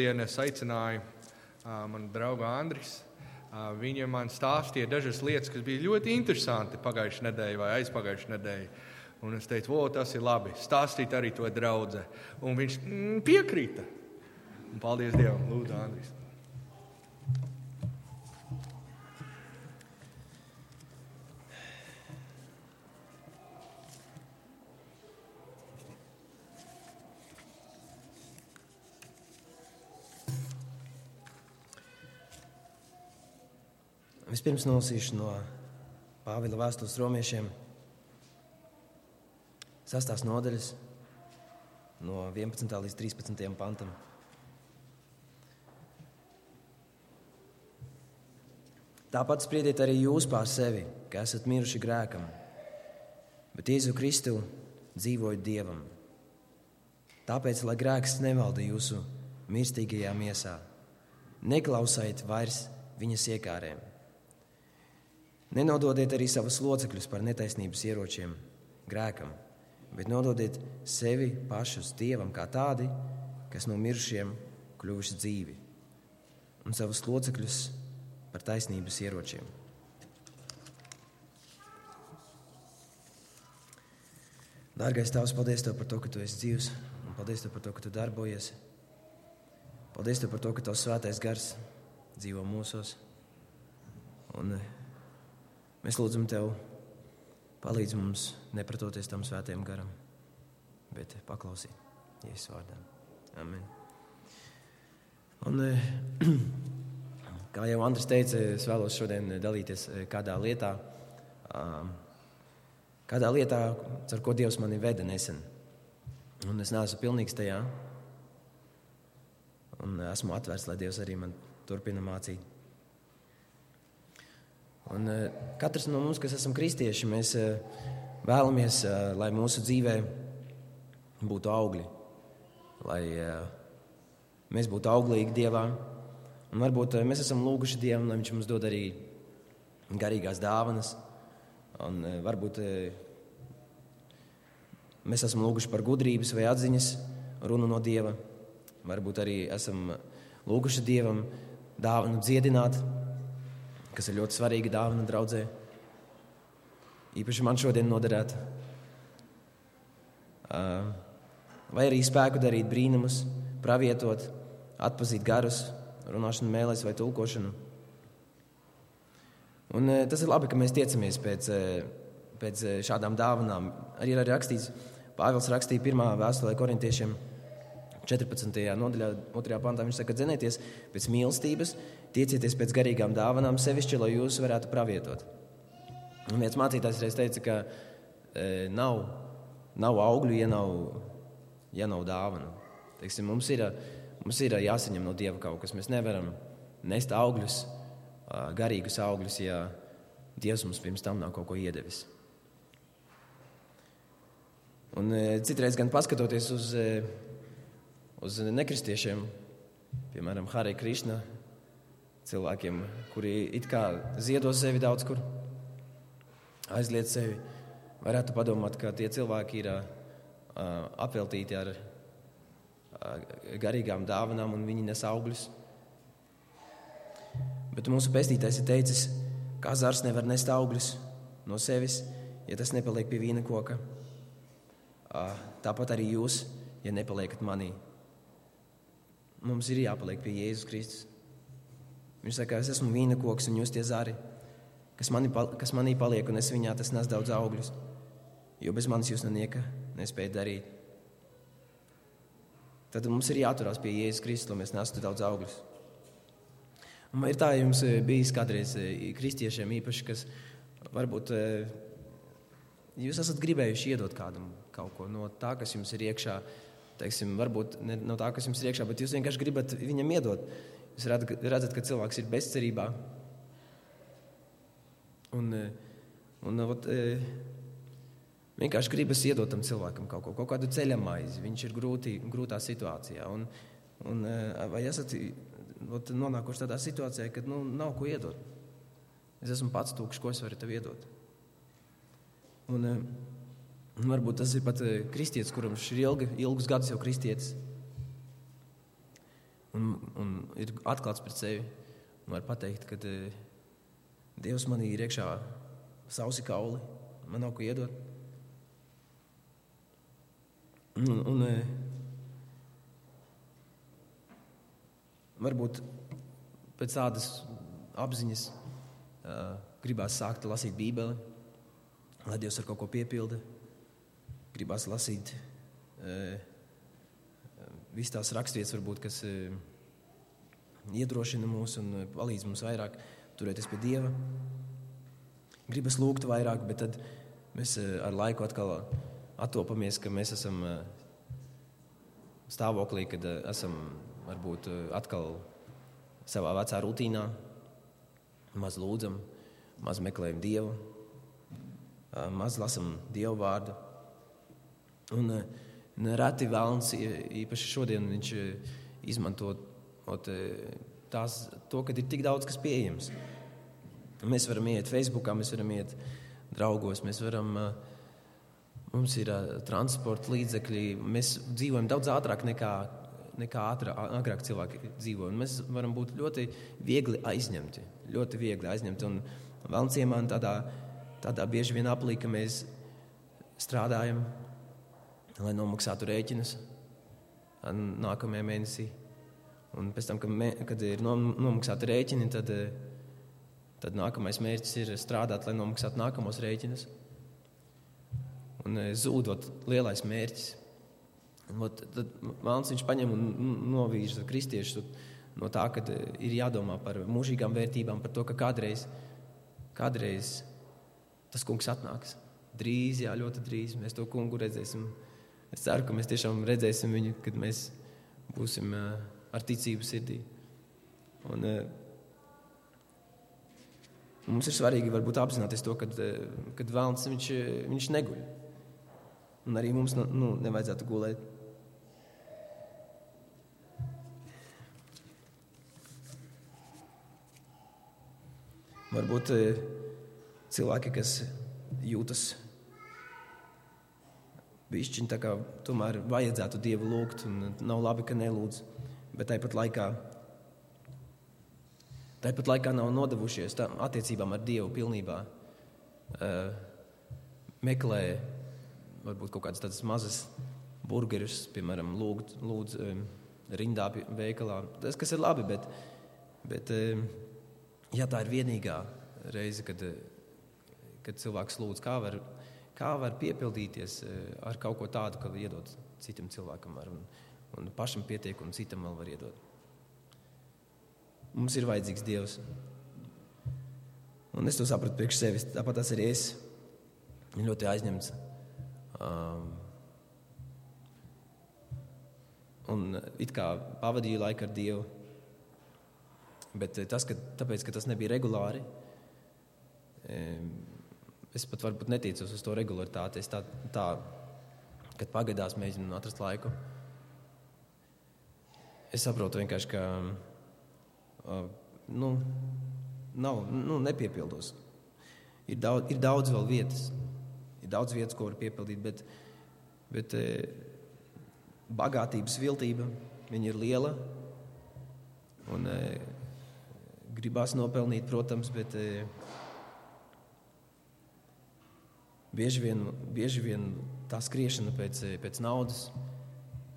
Šodien es aicināju uh, manu draugu Andris. Uh, viņa man stāstīja dažas lietas, kas bija ļoti interesanti pagājušajā nedēļā vai aizpagājušajā nedēļā. Un es teicu, o, tas ir labi. Stāstīt arī to draugu. Un viņš mm, piekrita. Un paldies Dievam, Lūdzu, Andris. Vispirms nolasīšu no Pāvila vēstules romiešiem, sastās nodaļas, no 11. līdz 13. pantam. Tāpat spriediet arī jūs pār sevi, ka esat miruši grēkam, bet Jēzu Kristu dzīvojat Dievam. Tāpēc, lai grēks nevalda jūsu mirstīgajā miesā, neklausaiet vairs viņas iekārēm Nenododiet arī savus locekļus par netaisnības ieročiem, grēkam, bet nododiet sevi pašus Dievam kā tādi, kas no mirušiem kļuvuši dzīvi, un savus locekļus par taisnības ieročiem. Dārgais Tēvs, paldies Tev par to, ka Tu esi dzīvs, un paldies Tev par to, ka Tu darbojies. Paldies Tev par to, ka Tavs svētais gars dzīvo mūsos. Un, Mēs lūdzam Tev, palīdz mums nepratoties tam svētajam garam, bet paklausīt Jēzus vārdā. Amen. Un, eh, kā jau Andris teica, es vēlos šodien dalīties eh, kādā lietā, kādā lietā, ar ko Dievs mani veda nesen. Un es neesmu pilnīgs tajā. Un esmu atvērts, lai Dievs arī man turpina mācīt. Un, uh, katrs no mums, kas esam kristieši, mēs uh, vēlamies, uh, lai mūsu dzīvē būtu augļi, lai mēs būtu auglīgi Dievā. Un varbūt mēs esam lūguši Dievam, lai Viņš mums dod arī garīgās dāvanas. Un, varbūt mēs esam lūguši par gudrības vai atziņas runu no Dieva. Varbūt arī esam lūguši Dievam dāvanu dziedināt kas ir ļoti svarīga dāvana draudzē. Īpaši man šodien noderētu. Vai arī spēku darīt brīnumus, pravietot, atpazīt garus, runāšanu mēlēs vai tulkošanu. Un, tas ir labi, ka mēs tiecamies pēc, pēc šādām dāvanām. Arī ir rakstīts, Pāvils rakstīja pirmā vēstulē korintiešiem 14. nodaļā, 2. pantā. Viņš saka, dzenieties pēc mīlestības, Tiecieties pēc garīgām dāvanām, sevišķi, lai jūs varētu pravietot. Un viens mācītājs reiz teica, ka e, nav, nav augļu, ja nav, ja nav dāvana. Teiksim, mums, ir, mums ir jāsaņem no Dieva kaut kas. Mēs nevaram nest augļus, garīgus augļus, ja Dievs mums pirms tam nav kaut ko iedevis. Un, e, citreiz gan paskatoties uz, e, uz nekristiešiem, piemēram, Harija Krišna cilvēkiem, kuri it kā ziedo sevi daudz kur, aizliet sevi. Varētu padomāt, ka tie cilvēki ir uh, apveltīti ar uh, garīgām dāvanām un viņi nes augļus. Bet mūsu pestītājs ir teicis, ka zars nevar nest augļus no sevis, ja tas nepaliek pie vīna koka. Uh, tāpat arī jūs, ja nepaliekat manī. Mums ir jāpaliek pie Jēzus Kristus. Viņš saka, es esmu vīna koks un jūs tie zari, kas, mani, kas manī paliek, un es viņā tas nes daudz augļus. Jo bez manis jūs nenieka nespējat darīt. Tad mums ir jāturās pie Jēzus Kristus, lai mēs nestu daudz augļus. Un ir tā, jums eh, bijis kādreiz eh, kristiešiem īpaši, kas varbūt eh, jūs esat gribējuši iedot kādam kaut ko no tā, kas jums ir iekšā. Teiksim, varbūt ne no tā, kas jums ir iekšā, bet jūs vienkārši gribat viņam iedot. Jūs redzat, ka cilvēks ir bezcerībā. Un, eh, un, ot, eh, vienkārši gribas iedot tam cilvēkam kaut ko, kaut kādu ceļamaizi. Viņš ir grūtī, grūtā situācijā. Un, un, eh, vai esat ot, nonākuši tādā situācijā, kad nu, nav ko iedot? Es esmu pats tūkstošs, ko es varu tev iedot. Un, un varbūt tas ir pat kristietis, kuram ir ilgi, ilgus gadus jau kristietis. Un, un ir atklāts pret sevi. Un var pateikt, ka uh, Dievs manī ir iekšā sausi kauli, man nav ko iedot. Un, un, uh, varbūt pēc tādas apziņas uh, gribās sākt lasīt Bībeli, lai Dievs ar kaut ko piepilda. Gribās lasīt uh, visas tās raksturvietas, varbūt, kas uh, iedrošina mūs un palīdz mums vairāk turēties pie Dieva. Gribas lūgt vairāk, bet tad mēs uh, ar laiku atkal attopamies, ka mēs esam uh, stāvoklī, kad uh, esam varbūt atkal savā vecā rutīnā, maz lūdzam, maz meklējam Dievu, maz lasam Dievu vārdu. Un reti vēlams, īpaši šodien, viņš izmanto tās, to, ka ir tik daudz kas pieejams. Mēs varam iet Facebook, mēs varam iet draugos, mēs varam. Mums ir transporta līdzekļi, mēs dzīvojam daudz ātrāk nekā nekā ātrā, agrāk cilvēki dzīvoja. Mēs varam būt ļoti viegli aizņemti. Ļoti viegli aizņemti. Un Vēlams iemānīt tādā, tādā bieži vien aplī, ka mēs strādājam, lai nomaksātu rēķinus nākamajā mēnesī. Un pēc tam, kad, mē, kad ir nomaksāti rēķini, tad, tad nākamais mērķis ir strādāt, lai nomaksātu nākamos rēķinus. Un zūdot lielais mērķis. Ot, tad Mākslinieks viņš paņem un novīž kristiešus no tā, ka ir jādomā par mūžīgām vērtībām, par to, ka kādreiz, kādreiz tas kungs atnāks. Drīz, jā, ļoti drīz mēs to kungu redzēsim. Es ceru, ka mēs tiešām redzēsim viņu, kad mēs būsim ar ticību sirdī. Un, mums ir svarīgi varbūt apzināties to, kad vēlams viņš, viņš neguļ. Un arī mums nu, nevajadzētu gulēt. Varbūt cilvēki, kas jūtas bišķiņi tā kā tomēr vajadzētu Dievu lūgt, un nav labi, ka nelūdz, bet tāpat laikā, tāpat laikā nav nodevušies tā, attiecībām ar Dievu pilnībā. Uh, meklē varbūt kaut kādas tādas mazas burgerus, piemēram, lūgt, lūdz um, rindā veikalā. Tas, kas ir labi, bet, bet um, ja tā ir vienīgā reize, kad, kad cilvēks lūdz, kā var, kā var piepildīties eh, ar kaut ko tādu, ka iedot citam cilvēkam, ar, un, un pašam pietiek, un citam vēl var iedot. Mums ir vajadzīgs Dievs. Un es to sapratu priekš sevis. Tāpat tas arī es. Ļoti aizņemts. Um, un it kā pavadīju laiku ar Dievu Bet eh, tas, ka, tāpēc, ka tas nebija regulāri, es pat varbūt neticos uz to regularitāti. Es tā, tā kad pagadās mēģinu atrast laiku. Es saprotu vienkārši, ka nu, nav, nu, nepiepildos. Ir daudz, ir daudz vēl vietas, ir daudz vietas, ko var piepildīt, bet, bet bagātības viltība ir liela. Un, gribās nopelnīt, protams, bet e, bieži vien, bieži vien tā skriešana pēc, pēc naudas,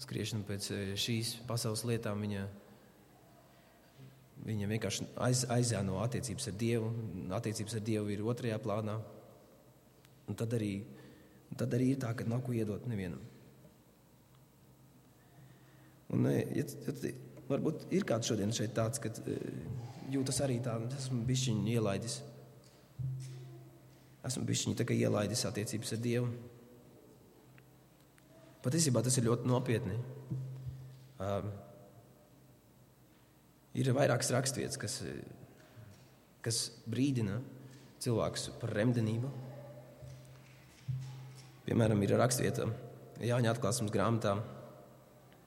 skriešana pēc e, šīs pasaules lietām, viņa, viņa vienkārši aiz, aizēno attiecības ar Dievu. Attiecības ar Dievu ir otrajā plānā. Un tad arī, tad arī ir tā, ka nav ko iedot nevienam. Un, ja, ja, varbūt ir kāds šodien šeit tāds, ka jūtas arī tā, esmu bišķiņu ielaidis. Esmu tā kā ielaidis attiecības ar Dievu. Patiesībā tas ir ļoti nopietni. Um, ir vairākas raksturvietas, kas, kas brīdina cilvēkus par remdenību. Piemēram, ir raksturvieta Jāņa atklāsmes grāmatā,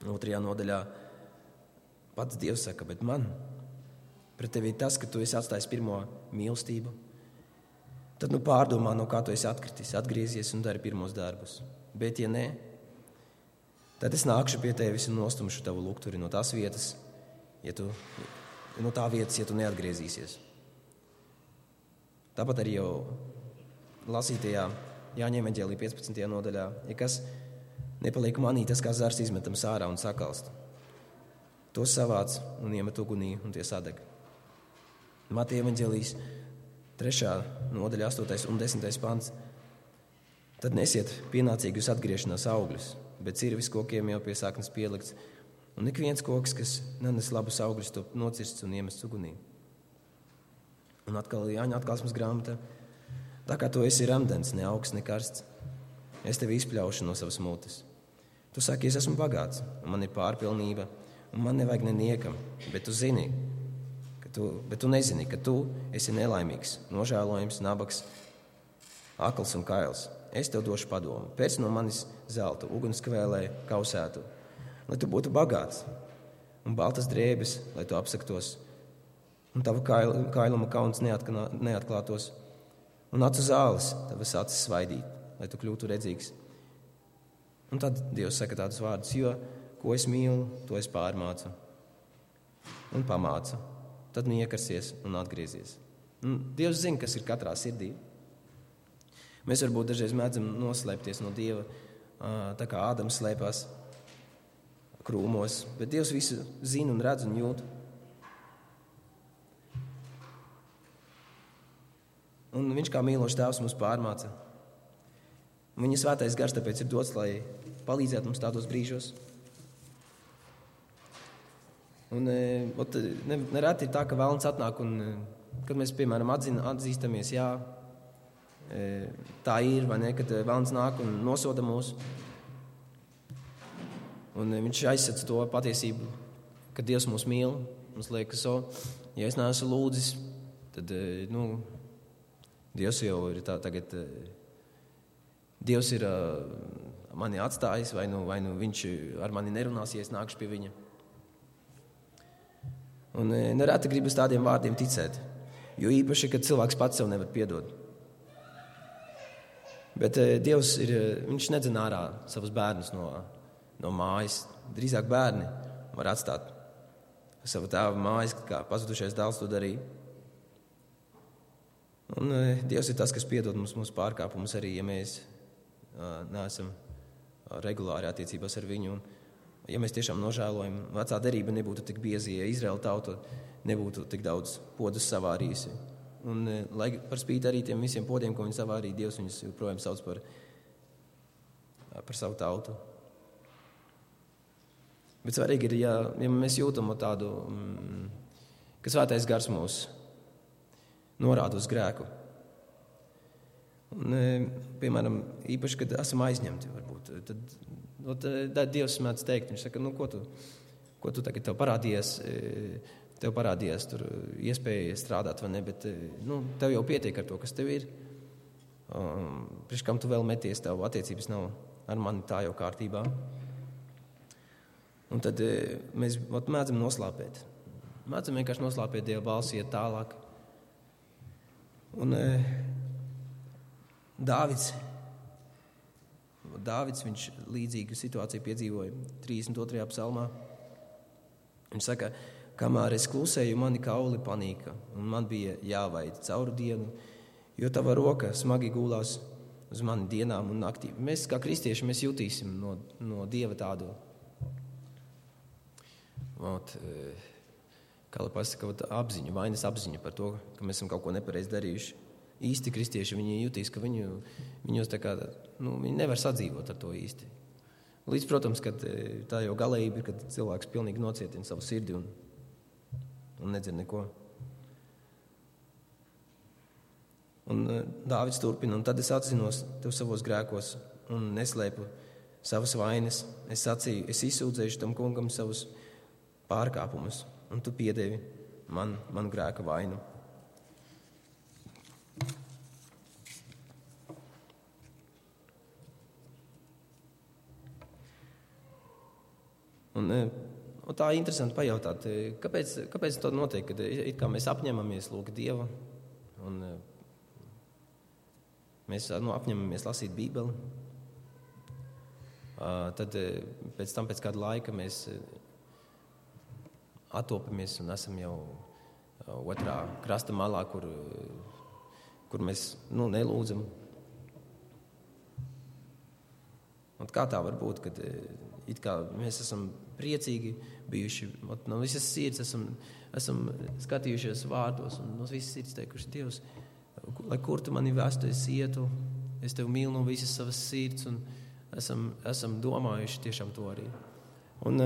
otrajā nodaļā. Pats Dievs saka, bet man pret tevi ir tas, ka tu esi atstājis pirmo mīlestību, tad nu pārdomā, no kā tu esi atkritis, atgriezies un dari pirmos darbus. Bet, ja nē, tad es nākšu pie tevis un nostumšu tavu lukturi no tās vietas, ja tu no tā vietas, ja tu neatgriezīsies. Tāpat arī jau lasītajā Jāņem eņģēlī 15. nodaļā, ja kas nepaliek manī, tas kā zars izmetams ārā un sakalst. To savāc un iemet ugunī un tie sadeg. Mateja eņģēlīs 3. nodaļa 8. un 10. pants. Tad nesiet pienācīgus atgriešanās augļus, bet cirvis kokiem jau pie saknes pielikts, un ik viens koks, kas nenes labus augļus, to nocirsts un iemests ugunī. Un atkal Jāņa atklāsmes grāmata Tā kā tu esi rāmdens, ne augsts, ne karsts, es tevi izpļaušu no savas mutes. Tu saki, es esmu bagāts, un man ir pārpilnība, un man nevajag neniekam, bet tu zini, tu, bet tu nezini, ka tu esi nelaimīgs, nožēlojams, nabaks, akls un kails. Es tev došu padomu. Pēc no manis zelta, ugunskvēlē, kausētu, lai tu būtu bagāts, un baltas drēbes, lai tu apsaktos, un tava kailuma kauns neatklātos un acu zāles tavas acis svaidīt, lai tu kļūtu redzīgs. Un tad Dievs saka tādus vārdus, jo ko es mīlu, to es pārmācu un pamācu. Tad nu iekarsies un atgriezies. Un Dievs zina, kas ir katrā sirdī. Mēs varbūt dažreiz mēdzam noslēpties no Dieva, tā kā Ādams slēpās krūmos, bet Dievs visu zina un redz un jūt. Un viņš kā mīlošs tēvs mums pārmāca. Viņa svētais gars tāpēc ir dots, lai palīdzētu mums tādos brīžos. Un, e, ot, ne, nereti ir tā, ka vēlams atnāk un, e, kad mēs, piemēram, atzina, atzīstamies, jā, e, tā ir, vai ne, kad vēlams nāk un nosoda mūs. Un viņš aizsaka to patiesību, ka Dievs mūs mīl. Mums liekas, o, ja es neesmu lūdzis, tad nu, Dievs jau ir tā, tagad, Dievs ir mani atstājis, vai nu, vai nu viņš ar mani nerunās, ja es nākšu pie viņa. Un eh, nereti gribas tādiem vārdiem ticēt, jo īpaši, kad cilvēks pats sev nevar piedot. Bet Dievs ir, viņš nedzen ārā savus bērnus no, no mājas. Drīzāk bērni var atstāt savu tēvu mājas, kā pazudušais dēls to darīja. Un Dievs ir tas, kas piedod mums mūsu pārkāpumus, arī ja mēs neesam regulāri attiecībās ar viņu. Un, ja mēs tiešām nožēlojam, vecā derība nebūtu tik bieza, ja Izraēla tauta nebūtu tik daudz podus savārījusi. Un, uh, lai par spīti arī tiem visiem podiem, ko viņi savārīja, Dievs viņus joprojām sauc par, par savu tautu. Bet svarīgi ir, ja, ja mēs jūtam tādu, mm, ka svētais gars mūsu norāda uz grēku. Un, e, piemēram, īpaši, kad esam aizņemti, varbūt, tad, tad, tad Dievs mēdz teikt, viņš saka, nu, ko tu, ko tu tagad tev parādījies, e, tev parādījies tur iespēja strādāt vai ne, bet e, nu, tev jau pietiek ar to, kas tev ir. Priekš kam tu vēl meties, tev attiecības nav ar mani tā jau kārtībā. Un tad mēs ot, mēdzam noslāpēt. Mēdzam vienkārši noslāpēt Dieva balsi, iet tālāk. Un e, Dāvids, Dāvids viņš līdzīgu situāciju piedzīvoja 32. psalmā. Viņš saka, kamēr es klusēju, mani kauli panika, un man bija jāvaid cauru dienu, jo tava roka smagi gulās uz mani dienām un naktī. Mēs, kā kristieši, mēs jutīsim no, no Dieva tādu. Ot, e, kā lai pasaka, apziņu, vainas apziņu par to, ka mēs esam kaut ko nepareizi darījuši. Īsti kristieši jutīs, ka viņu, viņos tā kā, nu, viņi nevar sadzīvot ar to īsti. Līdz, protams, ka e, tā jau galējība ir, kad cilvēks pilnīgi nocietina savu sirdi un, un nedzird neko. Un e, Dāvids turpina, un tad es atzinos tev savos grēkos un neslēpu savas vainas. Es sacīju, es izsūdzēšu tam kungam savus pārkāpumus un tu piedevi man, manu grēka vainu. Un, e, un tā ir interesanti pajautāt, e, kāpēc, kāpēc tas notiek, kad e, mēs apņemamies lūgt Dievu un mēs nu, apņemamies lasīt Bībeli. Tad pēc tam, pēc kāda laika, mēs attopamies un esam jau otrā krasta malā, kur, kur mēs nu, nelūdzam. Un kā tā var būt, kad mēs esam priecīgi bijuši no visas sirds, esam, esam skatījušies vārdos un no visas sirds teikuši, Dievs, lai kur tu mani vestu, es ietu, es tevi mīlu no visas savas sirds un esam, esam domājuši tiešām to arī. Un,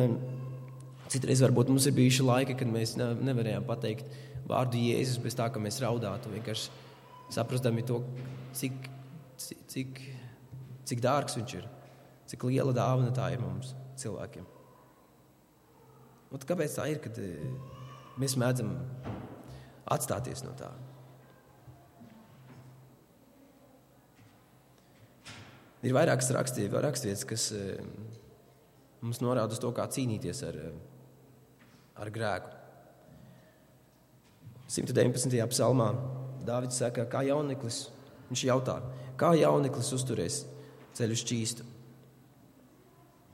Citreiz varbūt mums ir bijuši laiki, kad mēs nevarējām pateikt vārdu Jēzus bez tā, ka mēs raudātu. Vienkārši saprastami to, cik, cik, cik dārgs viņš ir, cik liela dāvana tā ir mums, cilvēkiem. Un kāpēc tā ir, kad mēs mēdzam atstāties no tā? Ir vairākas raksturvietas, kas mums norāda uz to, kā cīnīties ar ar grēku. 119. psalmā Dāvids saka, kā jauneklis, viņš jautā, kā jauneklis uzturēs ceļu šķīstu.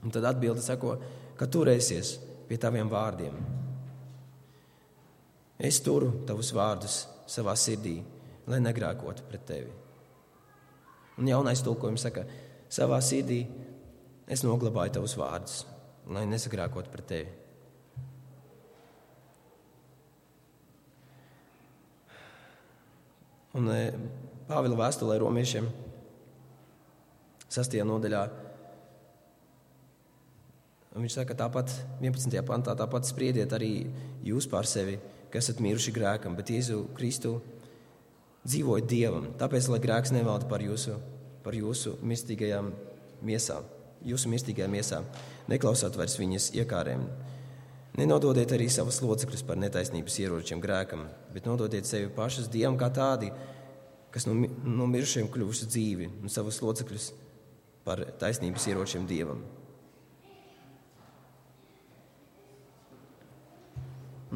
Un tad atbilde sako, ka turēsies pie taviem vārdiem. Es turu tavus vārdus savā sirdī, lai negrēkotu pret tevi. Un jaunais tulkojums saka, savā sirdī es noglabāju tavus vārdus, lai nesagrēkotu pret tevi. Un e, Pāvila vēstulē romiešiem 6. nodaļā. Viņš saka, tāpat 11. pantā, tāpat spriediet arī jūs pār sevi, kas esat miruši grēkam, bet Jēzu Kristu dzīvojat Dievam. Tāpēc, lai grēks nevalda par jūsu, par jūsu mirstīgajām miesām, jūsu mirstīgajām miesām, neklausāt vairs viņas iekārēm. Nenododiet arī savus locekļus par netaisnības ieročiem grēkam, bet nododiet sevi pašus Dievam kā tādi, kas no, no mirušiem kļuvuši dzīvi un savus locekļus par taisnības ieročiem Dievam.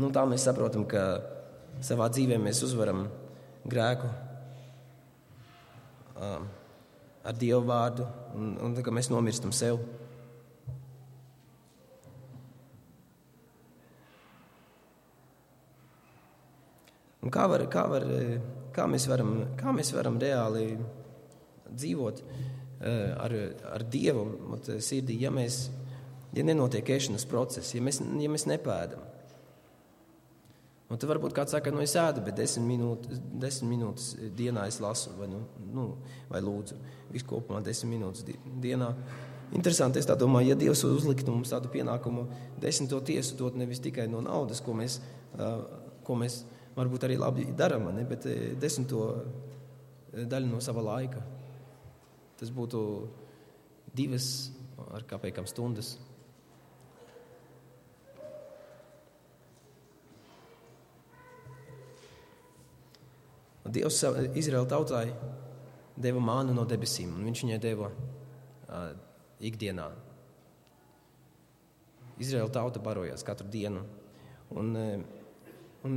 Nu, tā mēs saprotam, ka savā dzīvē mēs uzvaram grēku um, ar Dieva vārdu un, un ka mēs nomirstam sev. Un kā var, kā var kā mēs varam, kā mēs varam reāli dzīvot eh, ar, ar Dievu sirdī, ja, mēs, ja nenotiek ēšanas process, ja mēs, ja mēs nepēdam. Un tad varbūt kāds saka, nu es ēdu, bet desmit minūtes, desmit minūtes dienā es lasu vai, nu, nu, vai lūdzu. Viss kopumā desmit minūtes dienā. Interesanti, es domāju, ja Dievs uzliktu mums tādu pienākumu desmito tiesu dot nevis tikai no naudas, ko mēs, ko mēs varbūt arī labi darām, bet desmito daļu no sava laika. Tas būtu divas ar kāpēkām stundas. Dievs Izraēla tautai deva mānu no debesīm, un viņš viņai deva uh, ikdienā. Izraēla tauta barojās katru dienu. Un, Un,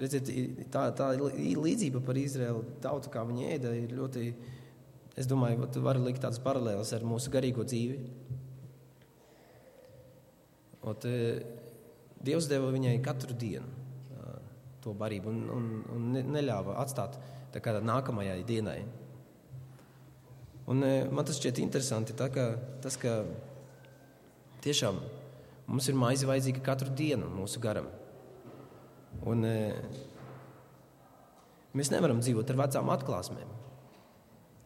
redziet, tā, tā līdzība par Izraēlu tautu, kā viņi ēda, ir ļoti. Es domāju, ka var likt tādas paralēlas ar mūsu garīgo dzīvi. Ot, Dievs deva viņai katru dienu to barību un, un, un neļāva atstāt tā kā nākamajai dienai. Un, man tas šķiet interesanti, tā, ka, tas, ka tiešām mums ir maize vajadzīga katru dienu mūsu garam. Un, e, mēs nevaram dzīvot ar vecām atklāsmēm.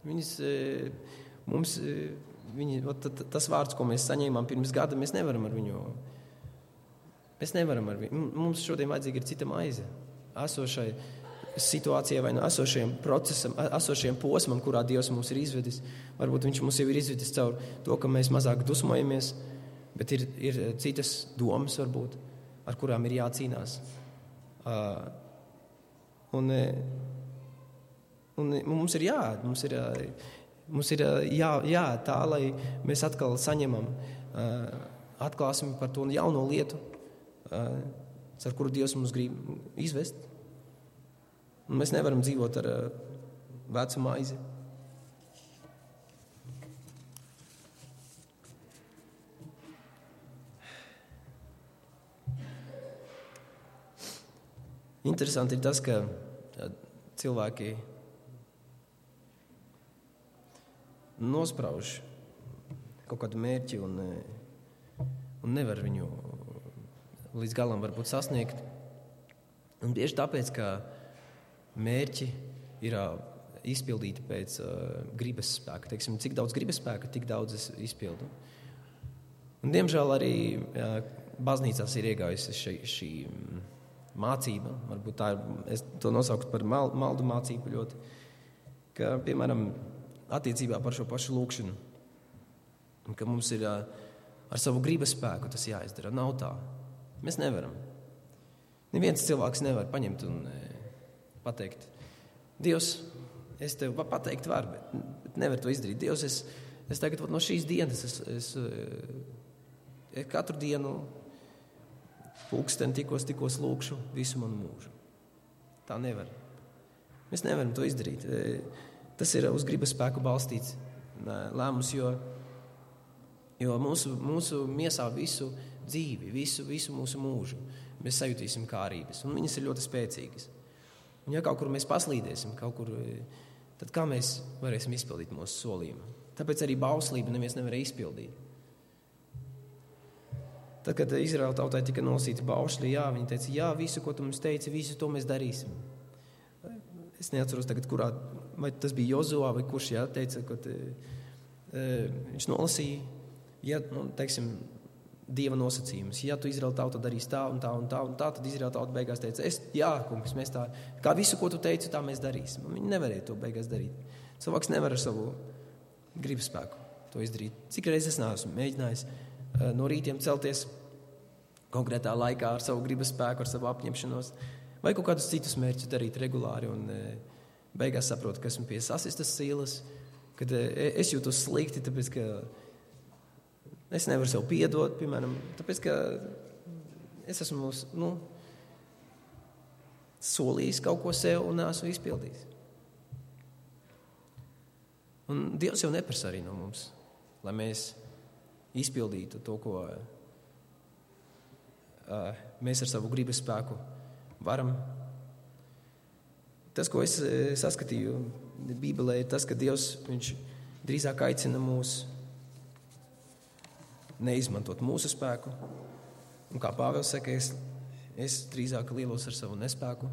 Viņas, e, mums, e, viņi, tas vārds, ko mēs saņēmām pirms gada, mēs nevaram ar viņu. Mēs nevaram ar viņu. Mums šodien vajadzīga ir cita maize. Esošai situācijai vai no esošajam procesam, esošajam posmam, kurā Dievs mums ir izvedis. Varbūt Viņš mums jau ir izvedis caur to, ka mēs mazāk dusmojamies, bet ir, ir citas domas, varbūt, ar kurām ir jācīnās. Uh, un, un mums ir jāēd, mums ir, mums ir jā, jāēd tā, lai mēs atkal saņemam uh, atklāsmi par to jauno lietu, uh, ar kuru Dievs mums grib izvest. Un mēs nevaram dzīvot ar vecu maizi. interesanti ir tas, ka cilvēki nosprauž kaut kādu mērķi un, un nevar viņu līdz galam varbūt sasniegt. Un tieši tāpēc, ka mērķi ir izpildīti pēc uh, gribas spēka. Teiksim, cik daudz gribas spēka, tik daudz es izpildu. Un, diemžēl arī jā, baznīcās ir iegājusi šī, šī mācība. Varbūt tā ir, to nosauktu par mal, maldu mācību ļoti. Ka, piemēram, attiecībā par šo pašu lūkšanu. Ka mums ir ar savu gribas spēku tas jāizdara. Nav tā. Mēs nevaram. Neviens cilvēks nevar paņemt un pateikt, Dievs, es tev pateikt varu, bet, nevaru to izdarīt. Dievs, es, es tagad no šīs dienas, es, es, es katru dienu pulksteni tikos, tikos lūkšu visu manu mūžu. Tā nevar. Mēs nevaram to izdarīt. Tas ir uz gribas spēku balstīts lēmums, jo, jo mūsu, mūsu miesā visu dzīvi, visu, visu mūsu mūžu mēs sajutīsim kārības, un viņas ir ļoti spēcīgas. Un ja kaut kur mēs paslīdēsim, kur, tad kā mēs varēsim izpildīt mūsu solījumu? Tāpēc arī bauslību neviens nevarēja izpildīt. Tad, kad Izraēla tautai tika nosīta baušļi, jā, viņi teica, jā, visu, ko tu mums teici, visu to mēs darīsim. Es neatceros tagad, kurā, vai tas bija Jozovā vai kurš, jā, teica, ka e, viņš nolasīja, ja, nu, teiksim, Dieva nosacījumus. Ja tu Izraēla tauta darīs tā un tā un tā, un tā tad Izraēla tauta beigās teica, es, jā, kungs, mēs tā, kā visu, ko tu teici, tā mēs darīsim. Viņi nevarēja to beigās darīt. Cilvēks nevar ar savu gribas spēku to izdarīt. Cik reizes es neesmu mēģinājis Eh, no rītiem celties konkrētā laikā ar savu gribas spēku, ar savu apņemšanos, vai kaut kādus citus mērķus darīt regulāri. Un, eh, beigās saprotu, ka esmu pie sasistas sīlas, kad eh, es jūtos slikti, tāpēc ka es nevaru sev piedot, piemēram, tāpēc ka es esmu nu, solījis kaut ko sev un esmu izpildījis. Un Dievs jau neprasa arī no mums, lai mēs izpildītu to, ko uh, mēs ar savu gribas spēku varam. Tas, ko es saskatīju Bībelē, ir tas, ka Dievs drīzāk aicina mūs neizmantot mūsu spēku. Un kā Pāvils saka, es, es drīzāk lielos ar savu nespēku,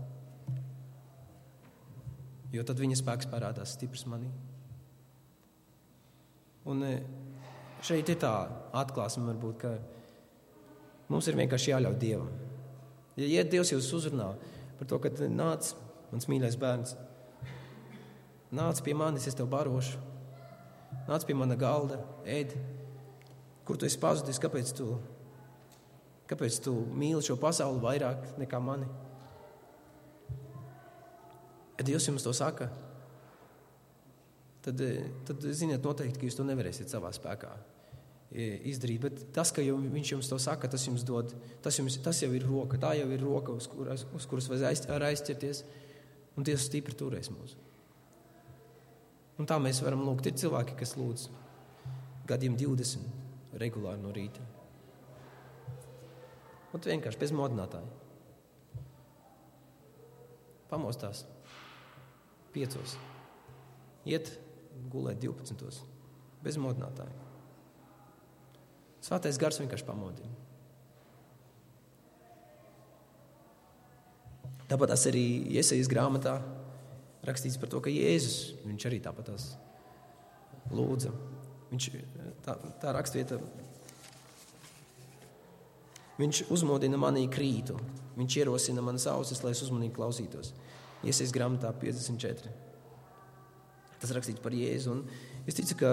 jo tad viņa spēks parādās stiprs manī. Un, šeit ir tā atklāsme, varbūt, ka mums ir vienkārši jāļauj Dievam. Ja, ja Dievs jūs uzrunā par to, ka nāc, mans mīļais bērns, nāc pie manis, es tev barošu, nāc pie mana galda, ēd, kur tu esi pazudis, kāpēc tu, kāpēc tu mīli šo pasauli vairāk nekā mani. Ja Dievs jums to saka, tad, tad ziniet noteikti, ka jūs to nevarēsiet savā spēkā izdarīt. Bet tas, ka viņš jums to saka, tas jums dod, tas, jums, tas jau ir roka. Tā jau ir roka, uz kuras, uz kuras var aizķerties. Un Dievs stipri turēs mūs. Un tā mēs varam lūgt. Ir cilvēki, kas lūdz gadiem 20 regulāri no rīta. Un vienkārši bez modinātāja. Pamostās piecos, iet gulēt 12. bez modinātāja. Svētais gars vienkārši pamodina. Tāpat tas arī iesaistīs grāmatā rakstīts par to, ka Jēzus viņš arī tāpat lūdza. Viņš, tā, tā rakstvieta. Viņš uzmodina manī krītu. Viņš ierosina manas ausis, lai es uzmanīgi klausītos. Iesaistīs grāmatā 54. Tas rakstīts par Jēzu. Un es ticu, ka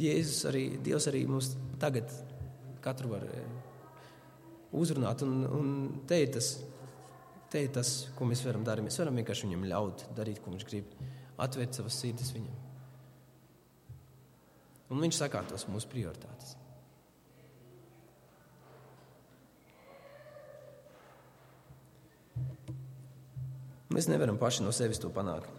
Jēzus arī, Dievs arī mums tagad katru var eh, uzrunāt. Un, un te, ir tas, te ir tas, ko mēs varam darīt. Mēs varam vienkārši viņam ļaut darīt, ko viņš grib, atvērt savas sirdis viņam. Un viņš sakārtos mūsu prioritātes. Mēs nevaram paši no sevis to panākt.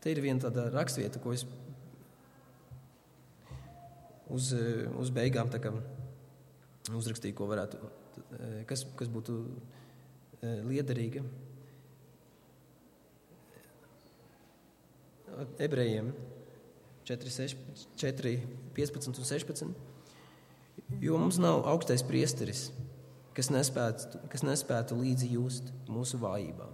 Te ir viena tāda rakstvieta, ko es uz, uz beigām uzrakstīju, ko varētu, kas, kas būtu liederīgi. Ebrejiem 4, 6, 4, 15 un 16. Jo mums nav augstais priesteris, kas nespētu, kas nespētu līdzi just mūsu vājībām,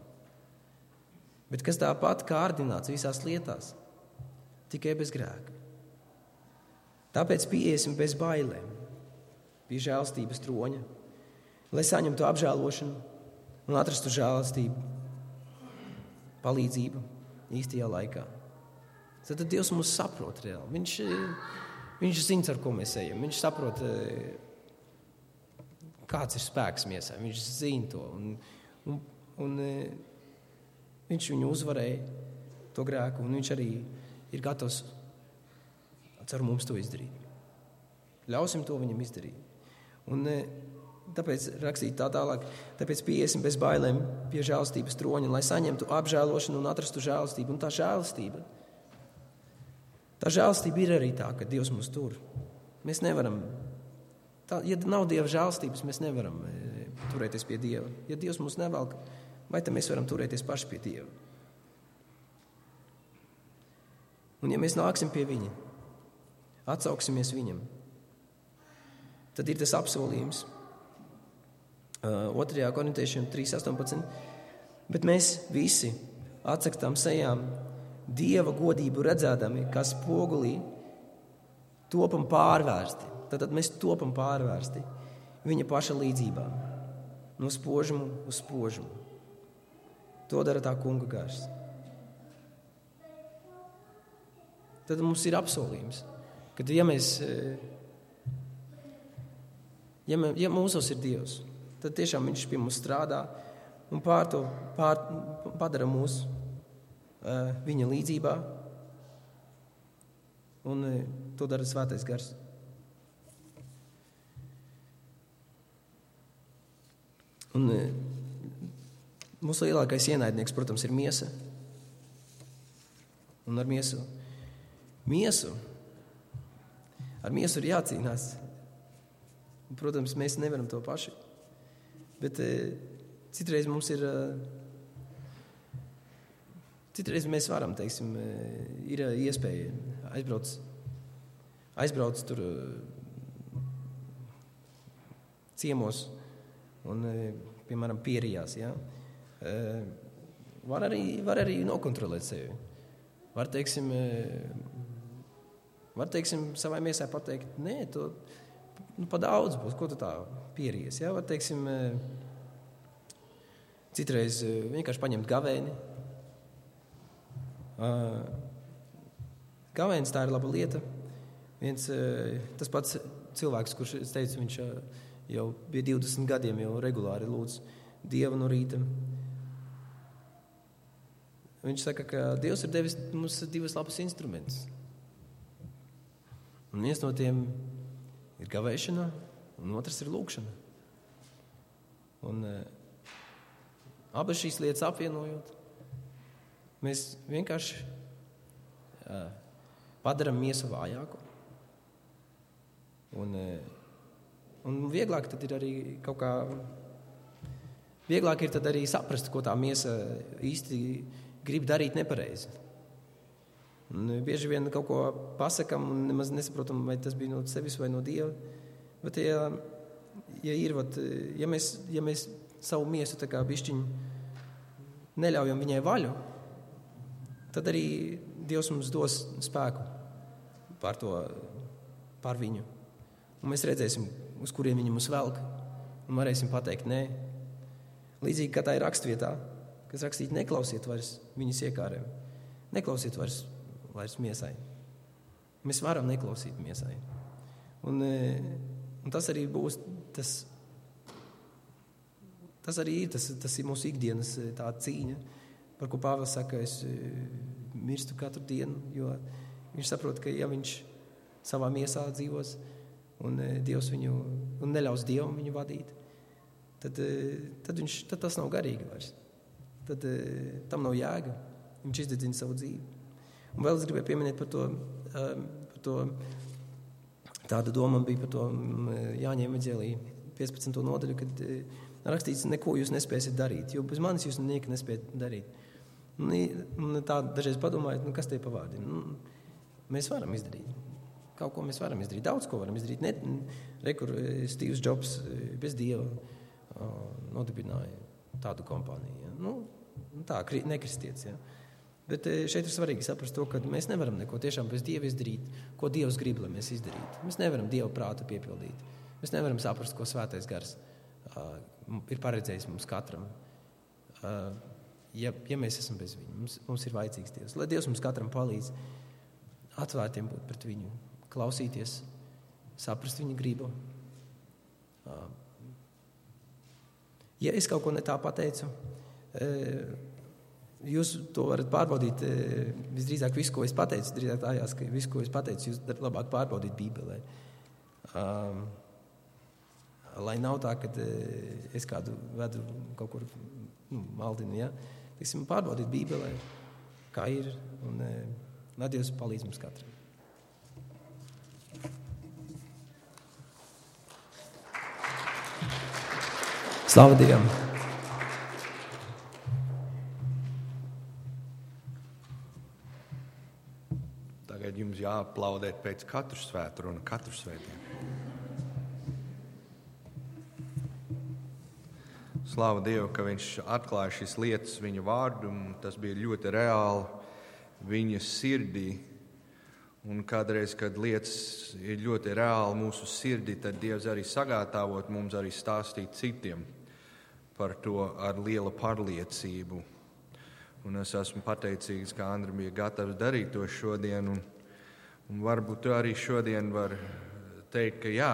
bet kas tāpat kārdināts visās lietās, tikai bez grēka. Tāpēc pieiesim bez bailēm pie žēlstības troņa, lai saņemtu apžēlošanu un atrastu žēlastību, palīdzību īstajā laikā. Tad Dievs mūs saprot reāli. Viņš, viņš zina, ar ko mēs ejam. Viņš saprot, kāds ir spēks miesai. Viņš zina to. Un, un, un viņš viņu uzvarēja, to grēku, un viņš arī ir gatavs ar mums to izdarīt. Ļausim to viņam izdarīt. Un, Tāpēc rakstīt tā tālāk, tāpēc pieiesim bez bailēm pie žēlstības troņa, lai saņemtu apžēlošanu un atrastu žēlstību. Un tā žēlstība Tā žēlstība ir arī tā, ka Dievs mūs tur. Mēs nevaram, tā, ja nav Dieva žēlstības, mēs nevaram e, turēties pie Dieva. Ja Dievs mūs nevelk, vai tad mēs varam turēties paši pie Dieva? Un ja mēs nāksim pie Viņa, atsauksimies Viņam, tad ir tas apsolījums. Uh, 2. korintiešiem 3.18. Bet mēs visi atsaktām sejām dieva godību redzēdami, kā spogulī, topam pārvērsti. Tad, mēs topam pārvērsti viņa paša līdzībā, no spožuma uz spožumu. To dara tā kunga gars. Tad mums ir apsolījums, ka, ja mēs, ja, mē, ja mūsos ir Dievs, tad tiešām Viņš pie mums strādā un pār to pār, padara mūsu Eh, viņa līdzībā, un eh, to dara Svētais Gars. Un eh, mūsu lielākais ienaidnieks, protams, ir miesa. Un ar miesu, miesu, ar miesu ir jācīnās. Protams, mēs nevaram to paši. Bet citreiz mums ir Citreiz mēs varam, teiksim, ir iespēja aizbraukt, aizbraukt tur ciemos un, piemēram, pierījās. Ja? Var arī, var arī nokontrolēt sevi. Var, teiksim, var teiksim, savai miesai pateikt, nē, to nu, pa daudz būs, ko tu tā pierījies. Ja? Var, teiksim, citreiz vienkārši paņemt gavēni Gavēnis tā ir laba lieta. Viens, tas pats cilvēks, kurš teica, viņš jau bija 20 gadiem, jau regulāri lūdz Dievu no rīta. Viņš saka, ka Dievs ir devis mums divus labus instrumentus. Un viens no tiem ir gavēšana, un otrs ir lūkšana. Un, abas šīs lietas apvienojot, Mēs vienkārši uh, padarām miesu vājāku. Un, uh, un vieglāk tad ir arī kaut kā. Vieglāk ir arī saprast, ko tā miesa īsti grib darīt nepareizi. Un bieži vien kaut ko pasakām, un nemaz nesaprotam, vai tas bija no sevis vai no dieva. Bet, ja, ja, ir, vat, ja, mēs, ja mēs savu miesu bišķiņu neļaujam viņai vaļu, tad arī Dievs mums dos spēku pār, to, pār viņu. Un mēs redzēsim, uz kuriem viņi mums velk, un varēsim pateikt, nē. Līdzīgi kā tā ir rakstvietā, kas rakstīts, neklausiet vairs viņas iekārēm, neklausiet vairs, vairs miesai. Mēs varam neklausīt miesai. Un, e, un tas arī būs tas, tas arī ir, tas, tas ir mūsu ikdienas e, cīņa par ko Pāvils saka, es e, mirstu katru dienu, jo viņš saprot, ka ja viņš savā miesā dzīvos un e, Dievs viņu un neļaus Dievam viņu vadīt, tad, e, tad, viņš, tad tas nav garīgi vairs. Tad tam nav jēga. Viņš izdedzina savu dzīvi. Un vēl es gribēju pieminēt par to, par to tāda doma bija par to Jāņiem Eģēlī 15. nodaļu, kad rakstīts, neko jūs nespēsiet darīt, jo bez manis jūs neko nespējat darīt. Un tā dažreiz padomājot, nu, kas te ir pa vārdiem. Nu, mēs varam izdarīt. Kaut ko mēs varam izdarīt, daudz ko varam izdarīt. Ne, rekur, Steve's Jobs bez dieva nodibināja tādu kompāniju. Ja. Nu, tā, nekristietis. Ja. Bet šeit ir svarīgi saprast to, ka mēs nevaram neko tiešām bez Dieva izdarīt, ko Dievs grib, lai mēs izdarītu. Mēs nevaram Dieva prātu piepildīt. Mēs nevaram saprast, ko Svētais Gars uh, ir paredzējis mums katram. Uh, ja, ja mēs esam bez Viņa, mums, mums ir vajadzīgs Dievs. Lai Dievs mums katram palīdz atvērtiem būt pret Viņu, klausīties, saprast Viņa gribu. Uh, ja es kaut ko ne tā pateicu, uh, Jūs to varat pārbaudīt. Visdrīzāk, visu, ko es pateicu, drīzāk tājās, ka visu, ko es pateicu, jūs varat labāk pārbaudīt Bībelē. Um, lai nav tā, ka es kādu vedu kaut kur nu, maldinu. Ja? Tiksim, pārbaudīt Bībelē, kā ir, un e, lai Dievs palīdz mums katram. Slavu Dievam! jums jāaplaudē pēc katra svētru un katru svētdienu. Slāva Dievam, ka Viņš atklāja šīs lietas viņa vārdu, un tas bija ļoti reāli viņa sirdī. Un kādreiz, kad lietas ir ļoti reāli mūsu sirdī, tad Dievs arī sagatavot mums arī stāstīt citiem par to ar lielu pārliecību. Un es esmu pateicīgs, ka Andriņš bija gatavs darīt to šodien. Un, Un varbūt arī šodien vari teikt, ka jā,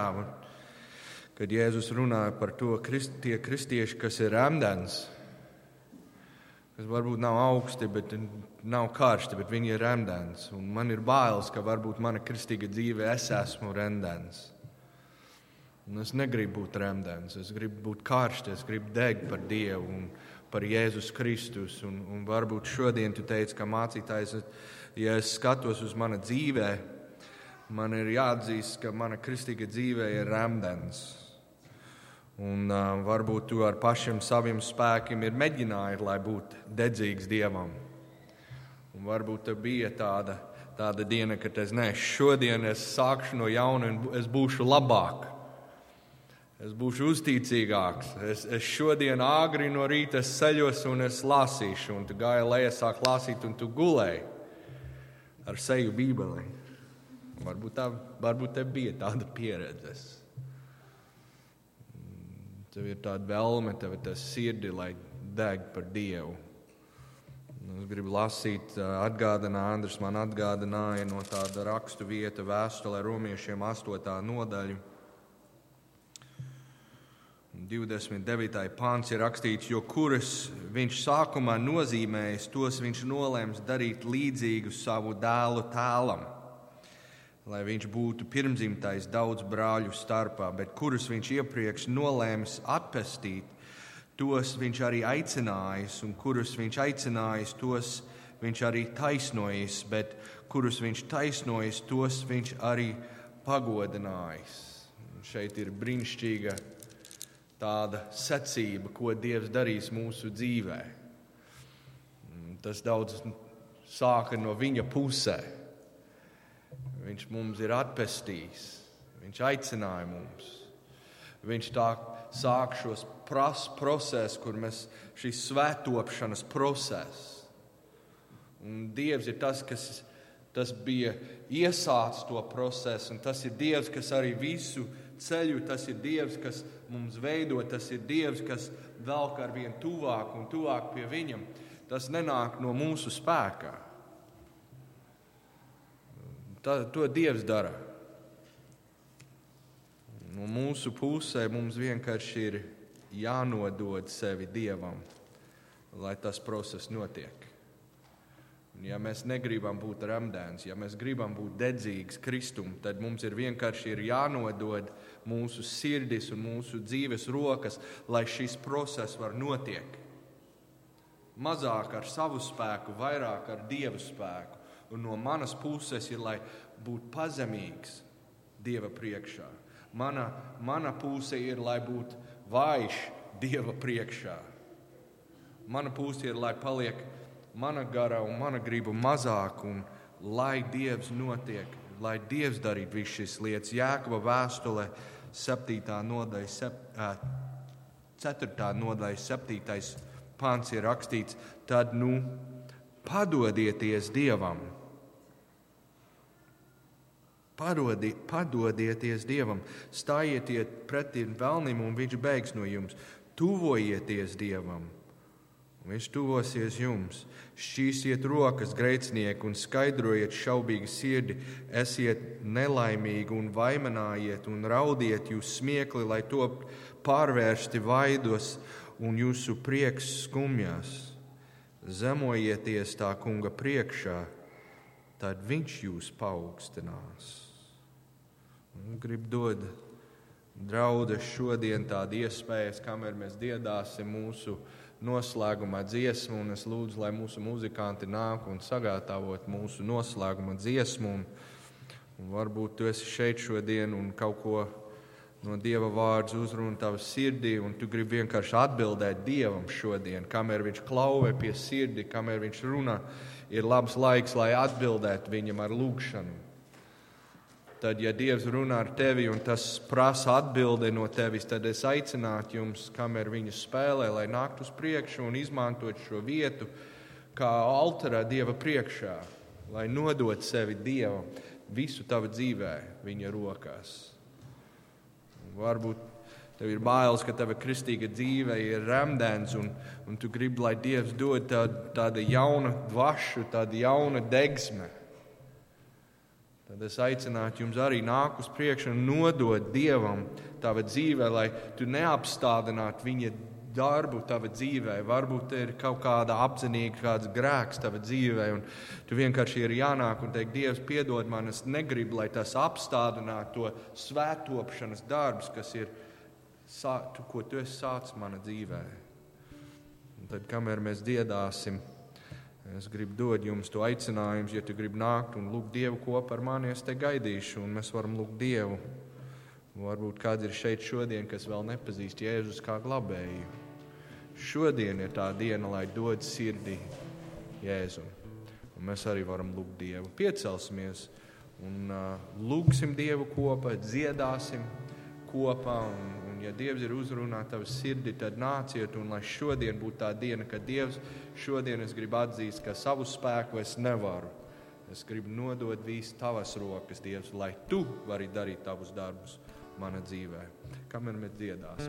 kad Jēzus runāja par to, krist, tie kristieši, kas ir rēmdens, kas varbūt nav augsti, bet nav karsti, bet viņi ir rēmdens. Un man ir bailes, ka varbūt mana kristīga dzīve es esmu rēmdens. Un es negribu būt rēmdens, es gribu būt karsts, es gribu degt par Dievu un par Jēzus Kristus. Un, un varbūt šodien tu teici, ka mācītājs ja es skatos uz mana dzīvē, man ir jāatzīst, ka mana kristīga dzīve ir rēmdens. Un uh, varbūt tu ar pašiem saviem spēkiem ir mēģinājis, lai būtu dedzīgs dievam. Un varbūt tā bija tāda, tāda diena, kad es ne, šodien es sākšu no jauna un es būšu labāk. Es būšu uzticīgāks. Es, es šodien āgri no rīta ceļos un es lasīšu, un tu gāji lejā, sāk lasīt, un tu gulēji ar seju Bībelē. Varbūt, tā, varbūt tev bija tāda pieredze. Tev ir tāda vēlme, tev ir tas sirdi, lai deg par Dievu. Es gribu lasīt, atgādināja, Andris man atgādināja no tāda rakstu vieta vēstulē romiešiem 8. nodaļa. 29. pāns ir rakstīts, jo kurus viņš sākumā nozīmējis, tos viņš nolēms darīt līdzīgu savu dēlu tēlam, lai viņš būtu pirmzimtais daudz brāļu starpā, bet kurus viņš iepriekš nolēms atpestīt, tos viņš arī aicinājis, un kurus viņš aicinājis, tos viņš arī taisnojis, bet kurus viņš taisnojis, tos viņš arī pagodinājis. Un šeit ir brīnišķīga tāda secība, ko Dievs darīs mūsu dzīvē. Tas daudz sāka no viņa pusē. Viņš mums ir atpestījis, viņš aicināja mums. Viņš tā sāk šos procesus, kur mēs šīs svētopšanas procesu. Un Dievs ir tas, kas tas bija iesācis to procesu, un tas ir Dievs, kas arī visu ceļu, tas ir Dievs, kas mums veido, tas ir Dievs, kas velk ar vien tuvāk un tuvāk pie Viņam. Tas nenāk no mūsu spēkā. Tā, to Dievs dara. No mūsu pusē mums vienkārši ir jānodod sevi Dievam, lai tas process notiek. Un ja mēs negribam būt rāmdēns, ja mēs gribam būt dedzīgs Kristum, tad mums ir vienkārši ir jānodod mūsu sirdis un mūsu dzīves rokas, lai šis process var notiek. Mazāk ar savu spēku, vairāk ar Dieva spēku. Un no manas puses ir, lai būtu pazemīgs, Dieva priekšā. Mana, mana puse ir, lai būtu vājš Dieva priekšā. Mana puse ir, lai paliek mana gara un mana griba mazāk, un lai Dievs notiek, lai Dievs darītu visas šīs lietas. Jēkaba vēstule, 7. nodaļa, 4. nodaļa, 7. pāns ir rakstīts, tad nu padodieties Dievam Parodi, padodieties Dievam, stājieties pretī vēlnim, un Viņš beigs no jums. Tuvojieties Dievam, un Viņš tuvosies jums. Šķīsiet rokas, grēcinieki, un skaidrojiet šaubīgu sirdi. Esiet nelaimīgi un vainojiet, un raudiet jūs smiekli, lai to pārvērsti vaidos un jūsu prieks skumjās. Zemojieties tā kunga priekšā, tad viņš jūs paaugstinās. Gribu dot draudzes šodien tādu iespēju, kamēr mēs dziedāsim mūsu noslēguma dziesmu. Es lūdzu, lai mūsu muzikanti nāk un sagatavot mūsu noslēguma dziesmu. Un, un varbūt tu esi šeit šodien un kaut ko no Dieva vārds uzrunā tavā sirdī, un tu gribi vienkārši atbildēt Dievam šodien, kamēr Viņš klauvē pie sirdi, kamēr Viņš runā. Ir labs laiks, lai atbildētu Viņam ar lūgšanu tad, ja Dievs runā ar tevi un tas prasa atbildi no tevis, tad es aicinātu jums, kamēr viņu spēlē, lai nāktu uz priekšu un izmantot šo vietu kā altarā Dieva priekšā, lai nodot sevi Dievam visu tavu dzīvē viņa rokās. Varbūt tev ir bailes, ka tava kristīga dzīve ir remdens, un, un tu gribi, lai Dievs dod tādu jaunu dvašu, tādu jaunu degsmu tad es aicinātu jums arī nākt uz priekšu un nodot Dievam tavu dzīvē, lai tu neapstādinātu viņa darbu tavā dzīvē. Varbūt ir kaut kāda apzinīga, kāds grēks tavā dzīvē, un tu vienkārši ir jānāk un teikt, Dievs, piedod man, es negribu, lai tas apstādinātu to svētopšanas darbus, kas ir, ko tu esi sācis manā dzīvē. Un tad, kamēr mēs dziedāsim, Es gribu dot jums to aicinājumu, ja tu gribi nākt un lūgt Dievu kopā ar mani, es te gaidīšu, un mēs varam lūgt Dievu. Varbūt kāds ir šeit šodien, kas vēl nepazīst Jēzus kā glabēju. Šodien ir tā diena, lai dod sirdī Jēzu. Un mēs arī varam lūgt Dievu. Piecelsimies un uh, lūgsim Dievu kopā, dziedāsim kopā. Un, un ja Dievs ir uzrunājis tavu sirdi, tad nāciet un lai šodien būtu tā diena, kad Dievs šodien es gribu atzīst, ka savu spēku es nevaru. Es gribu nodot visu tavas rokas, Dievs, lai tu vari darīt tavus darbus manā dzīvē. Kamēr mēs dziedāsim.